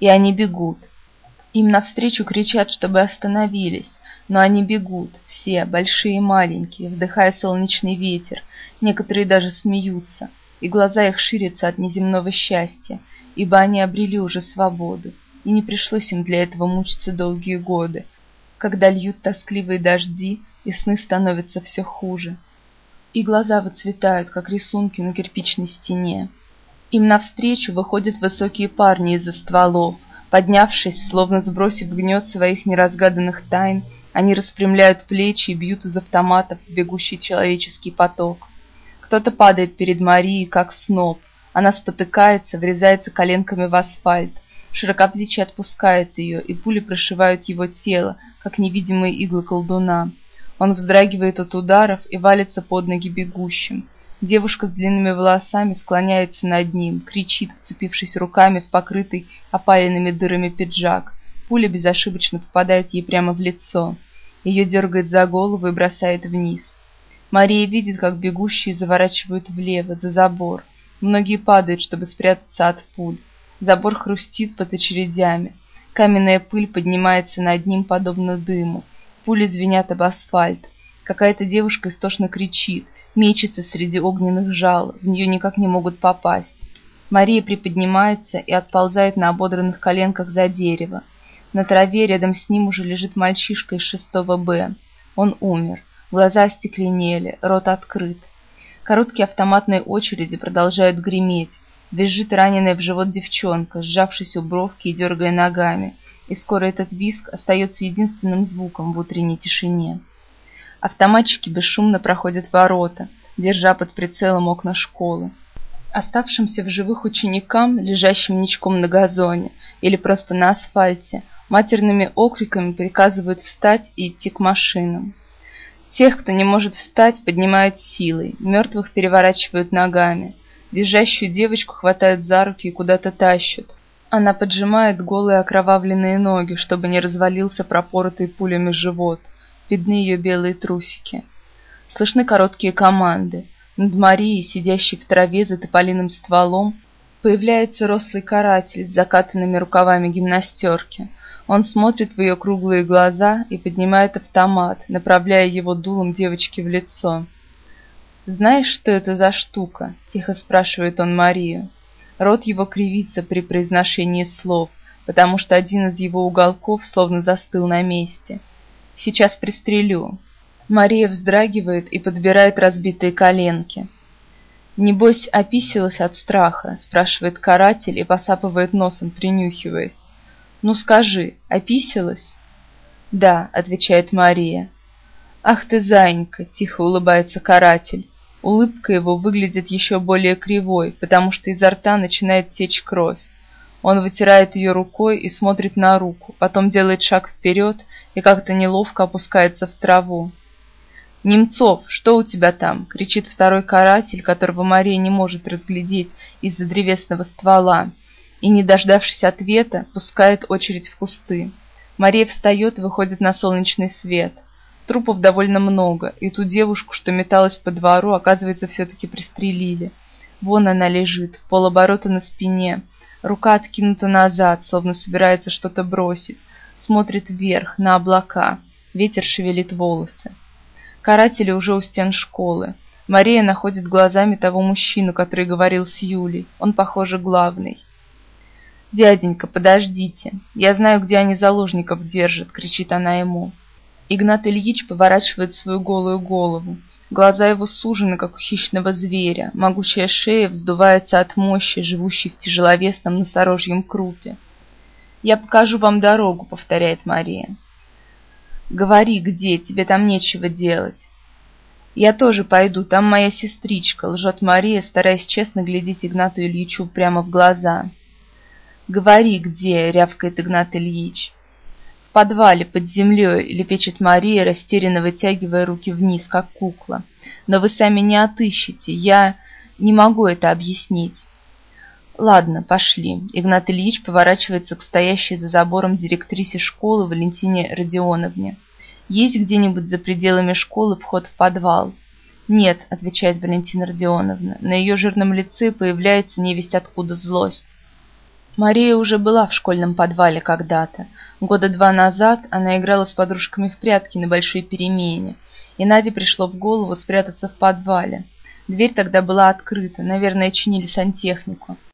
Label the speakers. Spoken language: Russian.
Speaker 1: И они бегут. Им навстречу кричат, чтобы остановились, но они бегут, все, большие и маленькие, вдыхая солнечный ветер, некоторые даже смеются, и глаза их ширятся от неземного счастья, ибо они обрели уже свободу, и не пришлось им для этого мучиться долгие годы, когда льют тоскливые дожди, и сны становятся все хуже. И глаза выцветают, как рисунки на кирпичной стене. Им навстречу выходят высокие парни из-за стволов, Поднявшись, словно сбросив гнет своих неразгаданных тайн, они распрямляют плечи и бьют из автоматов в бегущий человеческий поток. Кто-то падает перед Марией, как сноп. Она спотыкается, врезается коленками в асфальт. Широкоплечий отпускает ее, и пули прошивают его тело, как невидимые иглы колдуна. Он вздрагивает от ударов и валится под ноги бегущим. Девушка с длинными волосами склоняется над ним, кричит, вцепившись руками в покрытый опаленными дырами пиджак. Пуля безошибочно попадает ей прямо в лицо. Ее дергает за голову и бросает вниз. Мария видит, как бегущие заворачивают влево, за забор. Многие падают, чтобы спрятаться от пуль. Забор хрустит под очередями. Каменная пыль поднимается над ним, подобно дыму. Пули звенят об асфальт. Какая-то девушка истошно кричит, мечется среди огненных жал, в нее никак не могут попасть. Мария приподнимается и отползает на ободранных коленках за дерево. На траве рядом с ним уже лежит мальчишка из шестого Б. Он умер. Глаза остекленели, рот открыт. Короткие автоматные очереди продолжают греметь. Визжит раненая в живот девчонка, сжавшись у бровки и дергая ногами. И скоро этот визг остается единственным звуком в утренней тишине. Автоматчики бесшумно проходят ворота, держа под прицелом окна школы. Оставшимся в живых ученикам, лежащим ничком на газоне или просто на асфальте, матерными окриками приказывают встать и идти к машинам. Тех, кто не может встать, поднимают силой, мертвых переворачивают ногами. Визжащую девочку хватают за руки и куда-то тащат. Она поджимает голые окровавленные ноги, чтобы не развалился пропоротый пулями живот видны ее белые трусики. Слышны короткие команды. Над Марией, сидящей в траве за тополиным стволом, появляется рослый каратель с закатанными рукавами гимнастерки. Он смотрит в ее круглые глаза и поднимает автомат, направляя его дулом девочки в лицо. «Знаешь, что это за штука?» – тихо спрашивает он Марию. Рот его кривится при произношении слов, потому что один из его уголков словно застыл на месте – Сейчас пристрелю». Мария вздрагивает и подбирает разбитые коленки. «Небось, описилась от страха?» – спрашивает каратель и посапывает носом, принюхиваясь. «Ну скажи, описилась?» «Да», – отвечает Мария. «Ах ты, зайенька!» – тихо улыбается каратель. Улыбка его выглядит еще более кривой, потому что изо рта начинает течь кровь. Он вытирает ее рукой и смотрит на руку, потом делает шаг вперед и как-то неловко опускается в траву. «Немцов, что у тебя там?» — кричит второй каратель, которого Мария не может разглядеть из-за древесного ствола, и, не дождавшись ответа, пускает очередь в кусты. Мария встает и выходит на солнечный свет. Трупов довольно много, и ту девушку, что металась по двору, оказывается, все-таки пристрелили. Вон она лежит, полоборота на спине, рука откинута назад, словно собирается что-то бросить, смотрит вверх, на облака. Ветер шевелит волосы. Каратели уже у стен школы. Мария находит глазами того мужчину, который говорил с Юлей. Он, похоже, главный. «Дяденька, подождите. Я знаю, где они заложников держат», — кричит она ему. Игнат Ильич поворачивает свою голую голову. Глаза его сужены, как у хищного зверя. Могучая шея вздувается от мощи, живущей в тяжеловесном носорожьем крупе. «Я покажу вам дорогу», — повторяет Мария. «Говори, где, тебе там нечего делать». «Я тоже пойду, там моя сестричка», — лжет Мария, стараясь честно глядеть Игнату Ильичу прямо в глаза. «Говори, где», — рявкает Игнат Ильич. «В подвале, под землей», — лепечет Мария, растерянно вытягивая руки вниз, как кукла. «Но вы сами не отыщете, я не могу это объяснить». «Ладно, пошли». Игнат Ильич поворачивается к стоящей за забором директрисе школы Валентине Родионовне. «Есть где-нибудь за пределами школы вход в подвал?» «Нет», — отвечает Валентина Родионовна. На ее жирном лице появляется невесть откуда злость. Мария уже была в школьном подвале когда-то. Года два назад она играла с подружками в прятки на большой перемене, и Наде пришло в голову спрятаться в подвале. Дверь тогда была открыта, наверное, чинили сантехнику.